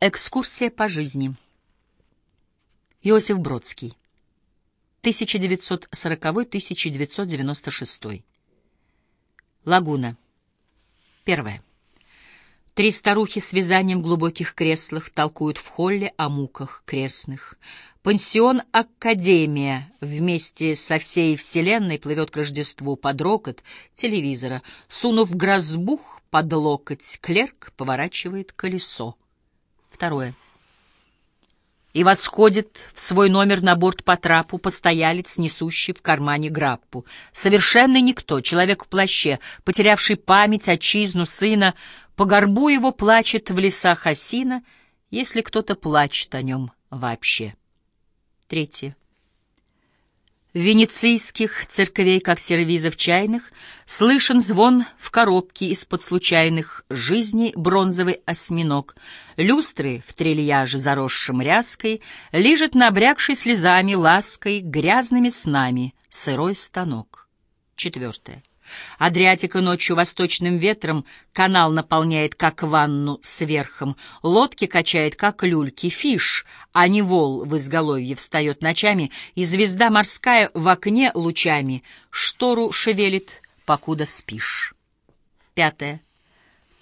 Экскурсия по жизни. Иосиф Бродский. 1940-1996. Лагуна. Первое. Три старухи с вязанием в глубоких креслах толкуют в холле о муках крестных. Пансион «Академия» вместе со всей вселенной плывет к Рождеству под рокот телевизора. Сунув грозбух под локоть, клерк поворачивает колесо. Второе. И восходит в свой номер на борт по трапу постоялец, несущий в кармане граппу. Совершенно никто, человек в плаще, потерявший память, отчизну, сына, по горбу его плачет в лесах осина, если кто-то плачет о нем вообще. Третье. Венецийских церквей, как сервизов чайных, Слышен звон в коробке из-под случайных жизней бронзовый осьминог. Люстры в трильяже, заросшем ряской, Лижет набрякший слезами, лаской, Грязными снами сырой станок. Четвертое. Адриатика ночью восточным ветром канал наполняет, как ванну сверхом, лодки качает, как люльки, фиш, а не вол в изголовье встает ночами, и звезда морская в окне лучами штору шевелит, покуда спишь. Пятое.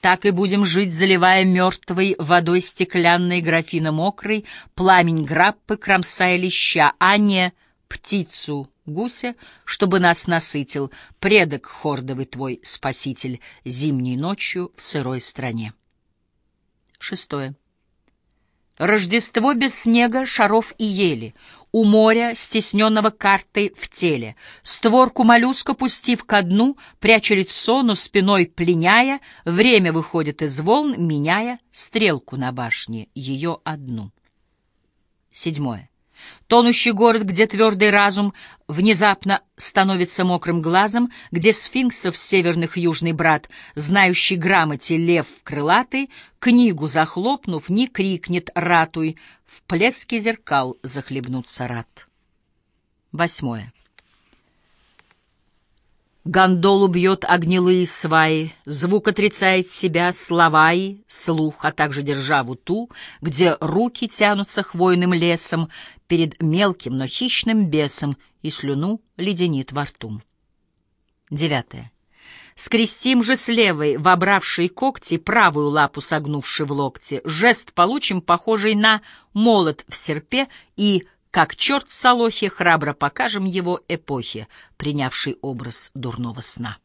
Так и будем жить, заливая мертвой водой стеклянной графина мокрой, пламень граппы кромсая леща, а не птицу гуся, чтобы нас насытил, предок хордовый твой спаситель, зимней ночью в сырой стране. Шестое. Рождество без снега, шаров и ели, у моря, стесненного картой в теле, створку моллюска пустив ко дну, пряча лицо, но спиной пленяя, время выходит из волн, меняя стрелку на башне, ее одну. Седьмое. Тонущий город, где твердый разум внезапно становится мокрым глазом, где сфинксов северных южный брат, знающий грамоте лев крылатый, книгу захлопнув, не крикнет «ратуй», в плеске зеркал захлебнуться рад. Восьмое. Гондолу бьет огнилые сваи, звук отрицает себя, слова и слух, а также державу ту, где руки тянутся хвойным лесом перед мелким, но хищным бесом и слюну леденит во рту. Девятое. Скрестим же с левой, вобравшей когти, правую лапу согнувши в локте, жест получим, похожий на молот в серпе и как черт Солохи, храбро покажем его эпохе, принявшей образ дурного сна.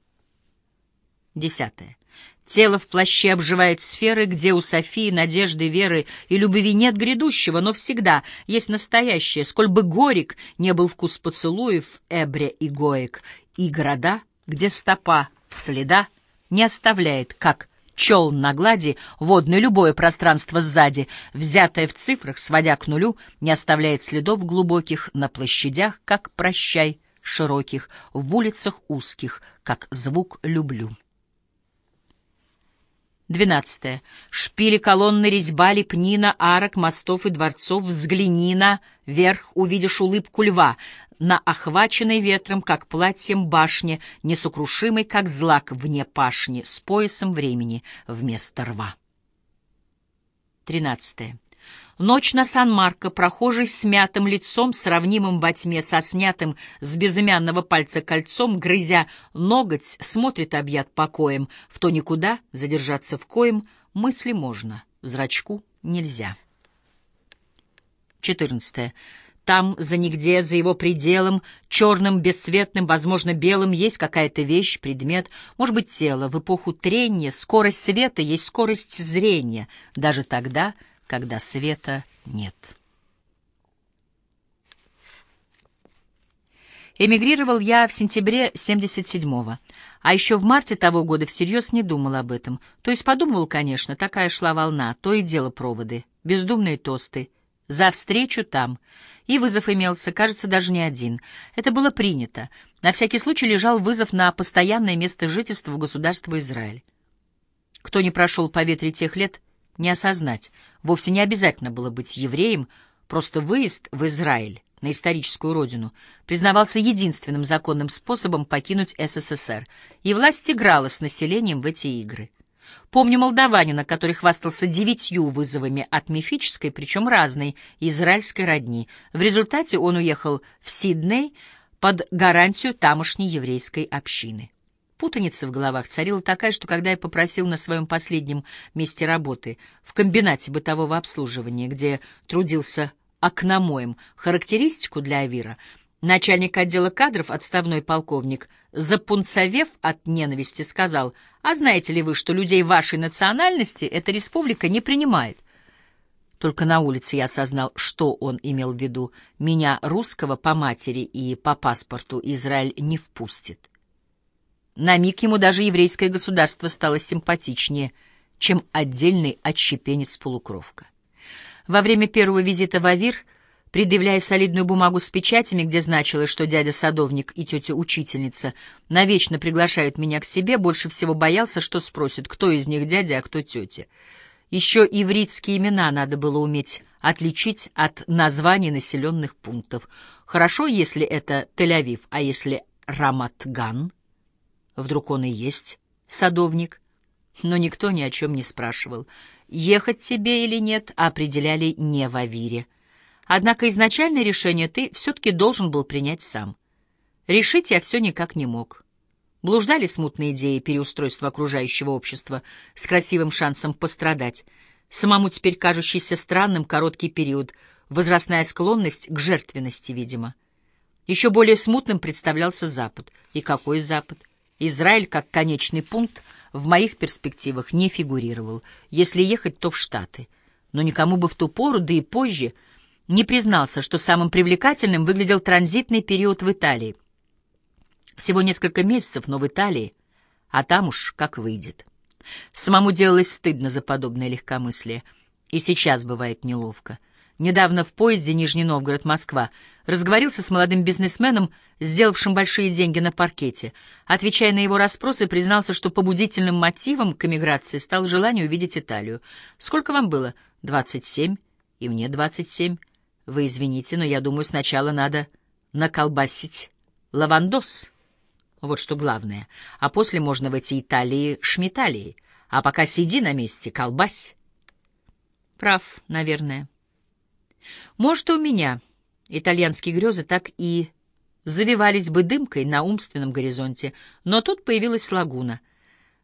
Десятое. Тело в плаще обживает сферы, где у Софии надежды, веры и любви нет грядущего, но всегда есть настоящее, сколь бы горек не был вкус поцелуев Эбре и Гоек, и города, где стопа следа не оставляет, как челн на глади, водное любое пространство сзади, взятое в цифрах, сводя к нулю, не оставляет следов глубоких на площадях, как прощай широких, в улицах узких, как звук люблю. Двенадцатое. Шпили, колонны, резьба, лепнина, арок, мостов и дворцов, взгляни на верх, увидишь улыбку льва, на охваченной ветром, как платьем башне, несокрушимой, как злак вне пашни, с поясом времени вместо рва. Тринадцатое. Ночь на Сан-Марко, прохожий с мятым лицом, сравнимым во тьме со снятым с безымянного пальца кольцом, грызя ноготь, смотрит объят покоем, в то никуда задержаться в коем мысли можно, зрачку нельзя. Четырнадцатое. Там, за нигде, за его пределом, черным, бесцветным, возможно, белым, есть какая-то вещь, предмет, может быть, тело. В эпоху трения скорость света есть скорость зрения, даже тогда, когда света нет. Эмигрировал я в сентябре 77-го, а еще в марте того года всерьез не думал об этом. То есть подумывал, конечно, такая шла волна, то и дело проводы, бездумные тосты. За встречу там — и вызов имелся, кажется, даже не один. Это было принято. На всякий случай лежал вызов на постоянное место жительства в государство Израиль. Кто не прошел по ветре тех лет, не осознать. Вовсе не обязательно было быть евреем, просто выезд в Израиль, на историческую родину, признавался единственным законным способом покинуть СССР, и власть играла с населением в эти игры. Помню молдаванина, который хвастался девятью вызовами от мифической, причем разной, израильской родни. В результате он уехал в Сидней под гарантию тамошней еврейской общины. Путаница в головах царила такая, что когда я попросил на своем последнем месте работы, в комбинате бытового обслуживания, где трудился окномоем, характеристику для Авира, начальник отдела кадров, отставной полковник, запунцовев от ненависти, сказал, «А знаете ли вы, что людей вашей национальности эта республика не принимает?» Только на улице я осознал, что он имел в виду. Меня, русского, по матери и по паспорту Израиль не впустит. На миг ему даже еврейское государство стало симпатичнее, чем отдельный отщепенец-полукровка. Во время первого визита в Авир, предъявляя солидную бумагу с печатями, где значилось, что дядя-садовник и тетя-учительница навечно приглашают меня к себе, больше всего боялся, что спросят, кто из них дядя, а кто тетя. Еще ивритские имена надо было уметь отличить от названий населенных пунктов. Хорошо, если это Тель-Авив, а если Раматган — Вдруг он и есть садовник? Но никто ни о чем не спрашивал. Ехать тебе или нет определяли не в Авире. Однако изначальное решение ты все-таки должен был принять сам. Решить я все никак не мог. Блуждали смутные идеи переустройства окружающего общества с красивым шансом пострадать. Самому теперь кажущийся странным короткий период, возрастная склонность к жертвенности, видимо. Еще более смутным представлялся Запад. И какой Запад? Израиль как конечный пункт в моих перспективах не фигурировал. Если ехать, то в Штаты. Но никому бы в ту пору, да и позже, не признался, что самым привлекательным выглядел транзитный период в Италии. Всего несколько месяцев, но в Италии, а там уж как выйдет. Самому делалось стыдно за подобное легкомыслие, и сейчас бывает неловко — Недавно в поезде Нижний Новгород-Москва разговорился с молодым бизнесменом, сделавшим большие деньги на паркете. Отвечая на его расспросы, признался, что побудительным мотивом к эмиграции стал желание увидеть Италию. «Сколько вам было?» «Двадцать семь. И мне двадцать семь. Вы извините, но я думаю, сначала надо наколбасить лавандос. Вот что главное. А после можно в эти Италии шмиталии. А пока сиди на месте, колбась». Прав, наверное. Может, у меня итальянские грезы так и завивались бы дымкой на умственном горизонте, но тут появилась лагуна.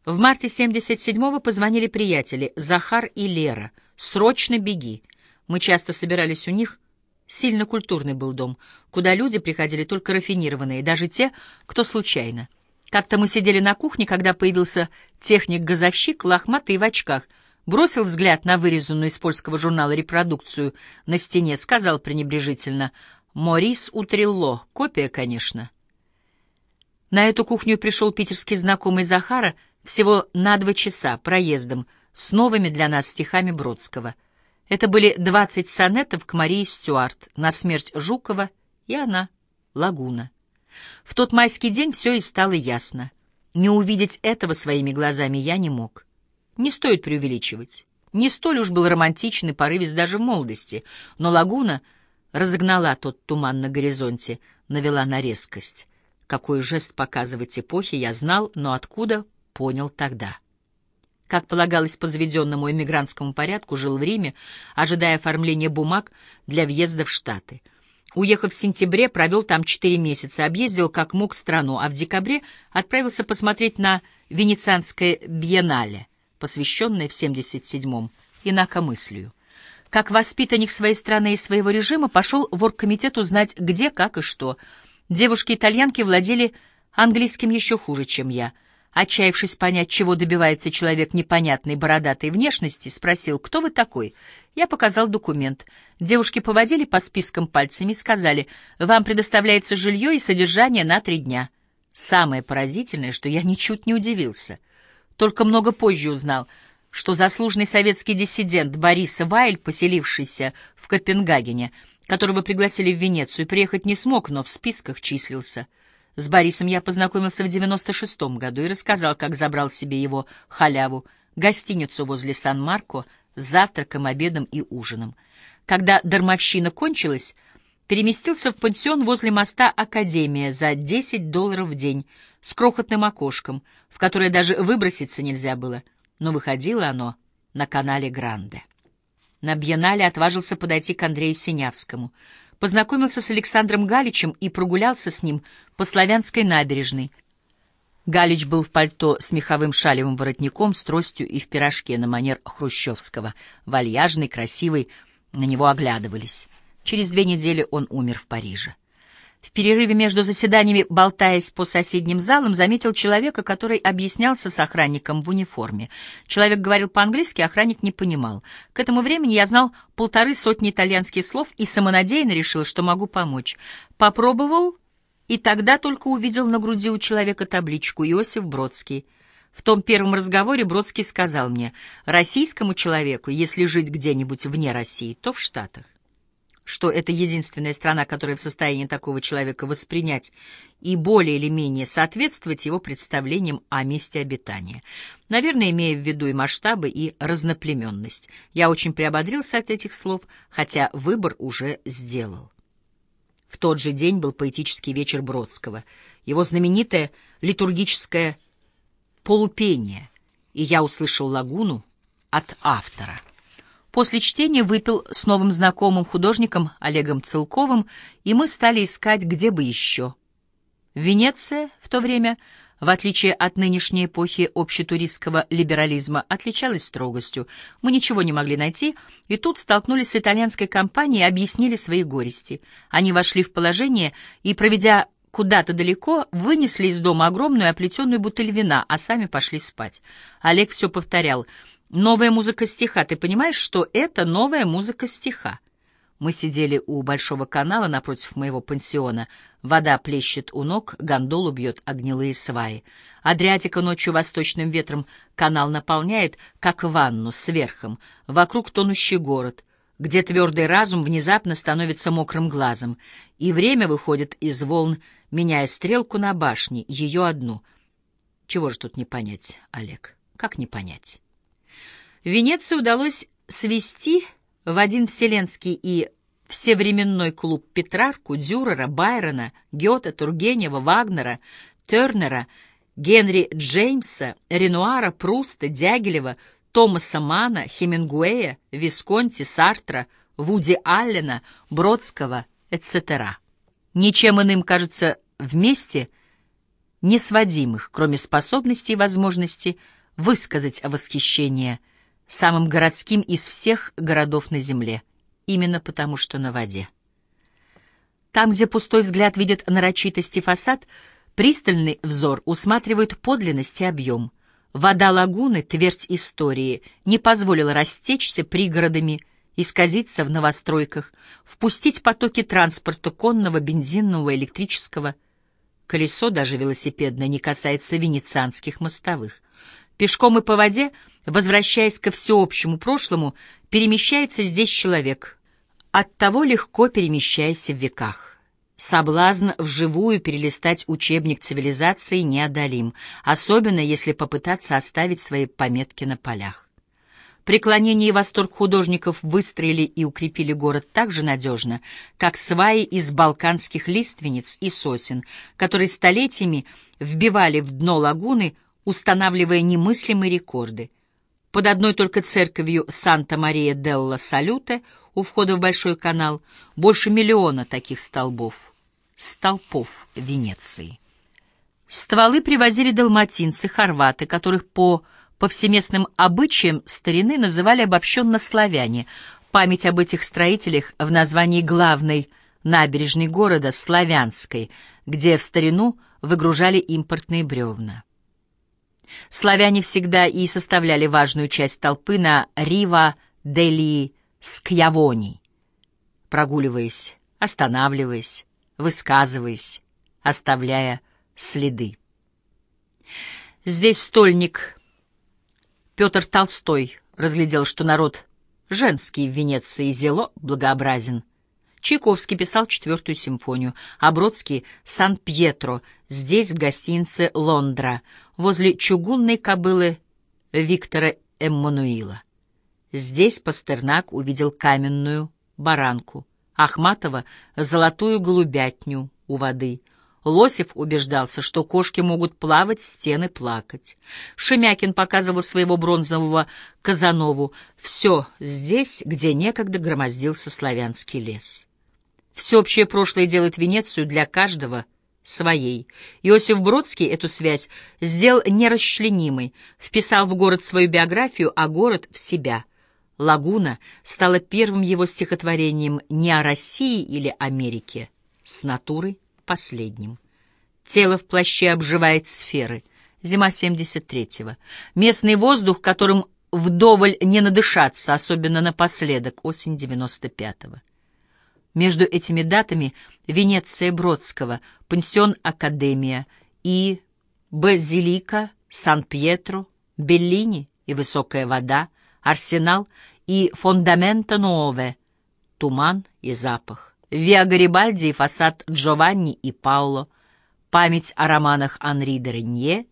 В марте 77-го позвонили приятели Захар и Лера. «Срочно беги!» Мы часто собирались у них. Сильно культурный был дом, куда люди приходили только рафинированные, даже те, кто случайно. Как-то мы сидели на кухне, когда появился техник-газовщик, лохматый в очках — бросил взгляд на вырезанную из польского журнала репродукцию на стене, сказал пренебрежительно «Морис Утрилло, копия, конечно». На эту кухню пришел питерский знакомый Захара всего на два часа проездом с новыми для нас стихами Бродского. Это были двадцать сонетов к Марии Стюарт на смерть Жукова и она, Лагуна. В тот майский день все и стало ясно. Не увидеть этого своими глазами я не мог. Не стоит преувеличивать. Не столь уж был романтичный порывист даже в молодости, но лагуна разогнала тот туман на горизонте, навела на резкость. Какой жест показывать эпохи, я знал, но откуда — понял тогда. Как полагалось по заведенному эмигрантскому порядку, жил в Риме, ожидая оформления бумаг для въезда в Штаты. Уехав в сентябре, провел там четыре месяца, объездил как мог страну, а в декабре отправился посмотреть на Венецианское биеннале — посвященное в 77-м инакомыслию. Как воспитанник своей страны и своего режима пошел в оргкомитет узнать, где, как и что. Девушки-итальянки владели английским еще хуже, чем я. Отчаявшись понять, чего добивается человек непонятной бородатой внешности, спросил, кто вы такой? Я показал документ. Девушки поводили по спискам пальцами и сказали, вам предоставляется жилье и содержание на три дня. Самое поразительное, что я ничуть не удивился — только много позже узнал, что заслуженный советский диссидент Борис Вайль, поселившийся в Копенгагене, которого пригласили в Венецию, приехать не смог, но в списках числился. С Борисом я познакомился в 96-м году и рассказал, как забрал себе его халяву, гостиницу возле Сан-Марко с завтраком, обедом и ужином. Когда дармовщина кончилась, переместился в пансион возле моста Академия за 10 долларов в день с крохотным окошком, в которое даже выброситься нельзя было. но выходило оно на канале Гранде. На Бьеннале отважился подойти к Андрею Синявскому, познакомился с Александром Галичем и прогулялся с ним по Славянской набережной. Галич был в пальто с меховым шалевым воротником, с тростью и в пирожке на манер Хрущевского. Вальяжный, красивый, на него оглядывались. Через две недели он умер в Париже. В перерыве между заседаниями, болтаясь по соседним залам, заметил человека, который объяснялся с охранником в униформе. Человек говорил по-английски, охранник не понимал. К этому времени я знал полторы сотни итальянских слов и самонадеянно решил, что могу помочь. Попробовал, и тогда только увидел на груди у человека табличку «Иосиф Бродский». В том первом разговоре Бродский сказал мне, «Российскому человеку, если жить где-нибудь вне России, то в Штатах» что это единственная страна, которая в состоянии такого человека воспринять и более или менее соответствовать его представлениям о месте обитания. Наверное, имея в виду и масштабы, и разноплеменность. Я очень приободрился от этих слов, хотя выбор уже сделал. В тот же день был поэтический вечер Бродского, его знаменитое литургическое полупение, и я услышал лагуну от автора. После чтения выпил с новым знакомым художником Олегом Целковым, и мы стали искать, где бы еще. Венеция в то время, в отличие от нынешней эпохи общетуристского либерализма, отличалась строгостью. Мы ничего не могли найти, и тут столкнулись с итальянской компанией и объяснили свои горести. Они вошли в положение и, проведя куда-то далеко, вынесли из дома огромную оплетенную бутыль вина, а сами пошли спать. Олег все повторял — Новая музыка стиха. Ты понимаешь, что это новая музыка стиха? Мы сидели у большого канала напротив моего пансиона. Вода плещет у ног, гондолу бьет огнилые сваи. Адриатика ночью восточным ветром канал наполняет, как ванну с верхом. Вокруг тонущий город, где твердый разум внезапно становится мокрым глазом. И время выходит из волн, меняя стрелку на башне, ее одну. Чего же тут не понять, Олег? Как не понять? Венеции удалось свести в один вселенский и всевременной клуб Петрарку, Дюрера, Байрона, Гёте, Тургенева, Вагнера, Тернера, Генри Джеймса, Ренуара, Пруста, Дягилева, Томаса Мана, Хемингуэя, Висконти, Сартра, Вуди Аллена, Бродского, etc. Ничем иным, кажется, вместе не сводимых, кроме способности и возможности высказать восхищение – самым городским из всех городов на земле, именно потому что на воде. Там, где пустой взгляд видит нарочитость и фасад, пристальный взор усматривает подлинность и объем. Вода лагуны, твердь истории, не позволила растечься пригородами, исказиться в новостройках, впустить потоки транспорта конного, бензинного, электрического. Колесо, даже велосипедное, не касается венецианских мостовых. Пешком и по воде, возвращаясь ко всеобщему прошлому, перемещается здесь человек. Оттого легко перемещаясь в веках. Соблазн вживую перелистать учебник цивилизации неодолим, особенно если попытаться оставить свои пометки на полях. Преклонение и восторг художников выстроили и укрепили город так же надежно, как сваи из балканских лиственниц и сосен, которые столетиями вбивали в дно лагуны устанавливая немыслимые рекорды. Под одной только церковью Санта-Мария-делла-Салюте у входа в Большой канал больше миллиона таких столбов. Столпов Венеции. Стволы привозили далматинцы, хорваты, которых по повсеместным обычаям старины называли обобщенно славяне. Память об этих строителях в названии главной набережной города Славянской, где в старину выгружали импортные бревна. Славяне всегда и составляли важную часть толпы на Рива дели Скьявони, прогуливаясь, останавливаясь, высказываясь, оставляя следы. Здесь стольник Петр Толстой разглядел, что народ женский в Венеции зело благообразен. Чайковский писал четвертую симфонию, а Бродский — Сан-Пьетро, здесь, в гостинице «Лондра», возле чугунной кобылы Виктора Эммануила. Здесь Пастернак увидел каменную баранку, Ахматова — золотую голубятню у воды, Лосев убеждался, что кошки могут плавать, стены плакать. Шемякин показывал своего бронзового Казанову «Все здесь, где некогда громоздился славянский лес». Всеобщее прошлое делает Венецию для каждого своей. Иосиф Бродский эту связь сделал нерасчленимой, вписал в город свою биографию, а город — в себя. «Лагуна» стала первым его стихотворением не о России или Америке, с натурой последним. Тело в плаще обживает сферы. Зима 73-го. Местный воздух, которым вдоволь не надышаться, особенно напоследок, осень 95-го. Между этими датами Венеция Бродского, пансион Академия и Базилика, Сан-Пьетро, Беллини и Высокая вода, Арсенал и Фондамента Нове, Туман и запах. Виа Гарибальди и фасад Джованни и Пауло, память о романах Анри де Ренье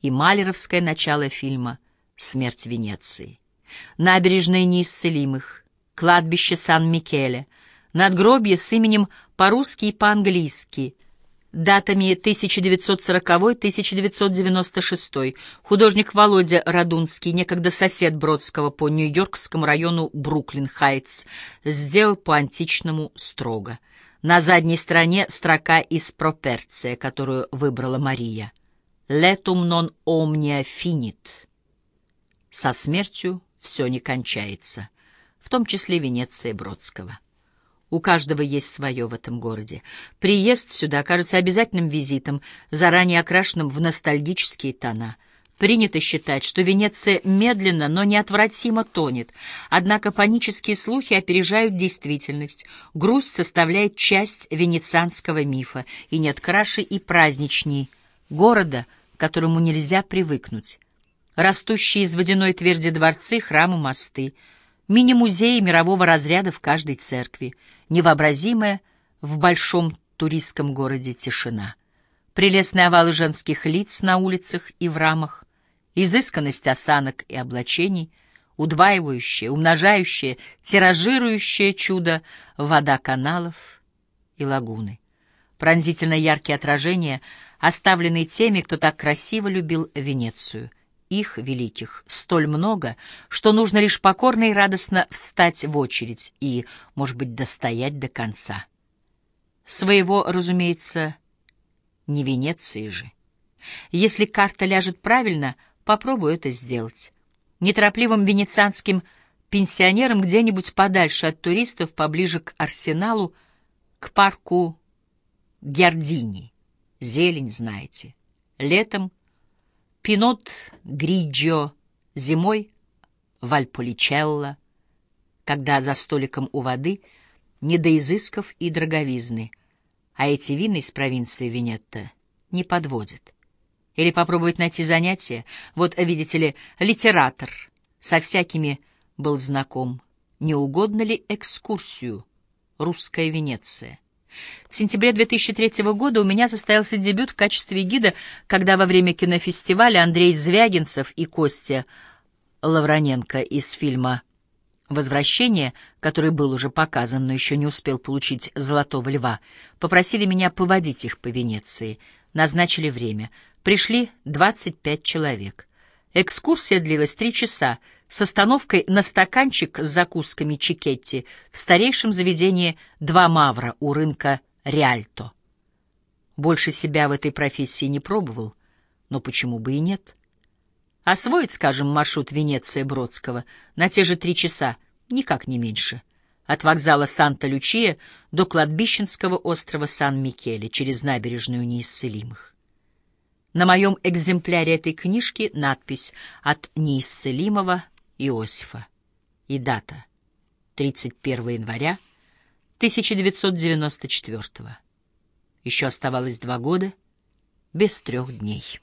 и малеровское начало фильма «Смерть Венеции». Набережная неисцелимых, кладбище Сан-Микеле, надгробье с именем по-русски и по-английски, датами 1940-1996. Художник Володя Радунский, некогда сосед Бродского по Нью-Йоркскому району Бруклин-Хайтс, сделал по-античному строго. На задней стороне строка из Проперция, которую выбрала Мария. «Letum non omnia finit». Со смертью все не кончается, в том числе Венеция Бродского. У каждого есть свое в этом городе. Приезд сюда кажется обязательным визитом, заранее окрашенным в ностальгические тона. Принято считать, что Венеция медленно, но неотвратимо тонет. Однако панические слухи опережают действительность. Грусть составляет часть венецианского мифа, и нет краше и праздничней города, к которому нельзя привыкнуть. Растущие из водяной тверди дворцы, храмы, мосты, мини-музеи мирового разряда в каждой церкви — невообразимая в большом туристском городе тишина. Прелестные овалы женских лиц на улицах и в рамах, изысканность осанок и облачений, удваивающее, умножающее, тиражирующее чудо вода каналов и лагуны. Пронзительно яркие отражения, оставленные теми, кто так красиво любил Венецию — их, великих, столь много, что нужно лишь покорно и радостно встать в очередь и, может быть, достоять до конца. Своего, разумеется, не Венеции же. Если карта ляжет правильно, попробую это сделать. Неторопливым венецианским пенсионерам где-нибудь подальше от туристов, поближе к арсеналу, к парку Гердини. Зелень, знаете. Летом — Пинот Гриджио, зимой Вальполичелло, когда за столиком у воды не до изысков и дороговизны, а эти вины из провинции Венетто не подводят. Или попробовать найти занятие. Вот, видите ли, литератор со всякими был знаком. Не угодно ли экскурсию? Русская Венеция. В сентябре 2003 года у меня состоялся дебют в качестве гида, когда во время кинофестиваля Андрей Звягинцев и Костя Лавроненко из фильма «Возвращение», который был уже показан, но еще не успел получить «Золотого льва», попросили меня поводить их по Венеции. Назначили время. Пришли 25 человек. Экскурсия длилась три часа с остановкой на стаканчик с закусками чикетти в старейшем заведении «Два Мавра» у рынка Риальто. Больше себя в этой профессии не пробовал, но почему бы и нет? Освоить, скажем, маршрут Венеция-Бродского на те же три часа, никак не меньше. От вокзала Санта-Лючия до кладбищенского острова Сан-Микеле через набережную неисцелимых. На моем экземпляре этой книжки надпись «От неисцелимого Иосифа» и дата 31 января 1994 Еще оставалось два года без трех дней.